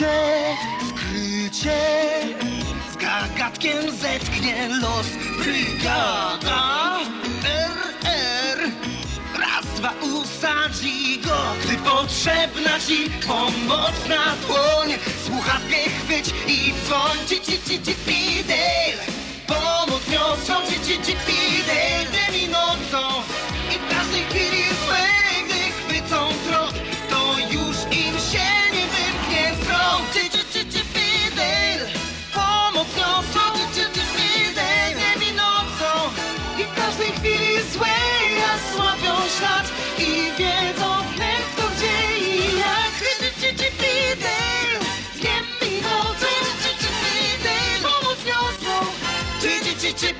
Skrycie, skrycie Z gagatkiem zetknie los Brygada. RR Raz, dwa usadzi go. Gdy potrzebna ci pomocna dłoń Słuchawkę chwyć i dzwoń. Ci, ci, ci, ci, pidel Pomoc niosą. Ci, ci, ci, pidel Dniem i nocą I w każdej chwili złej nas łapią ślad I wiedzą wnet kto gdzie i jak. Dniem i nocą Pomóc wiosną Czy, czy, czy, czy,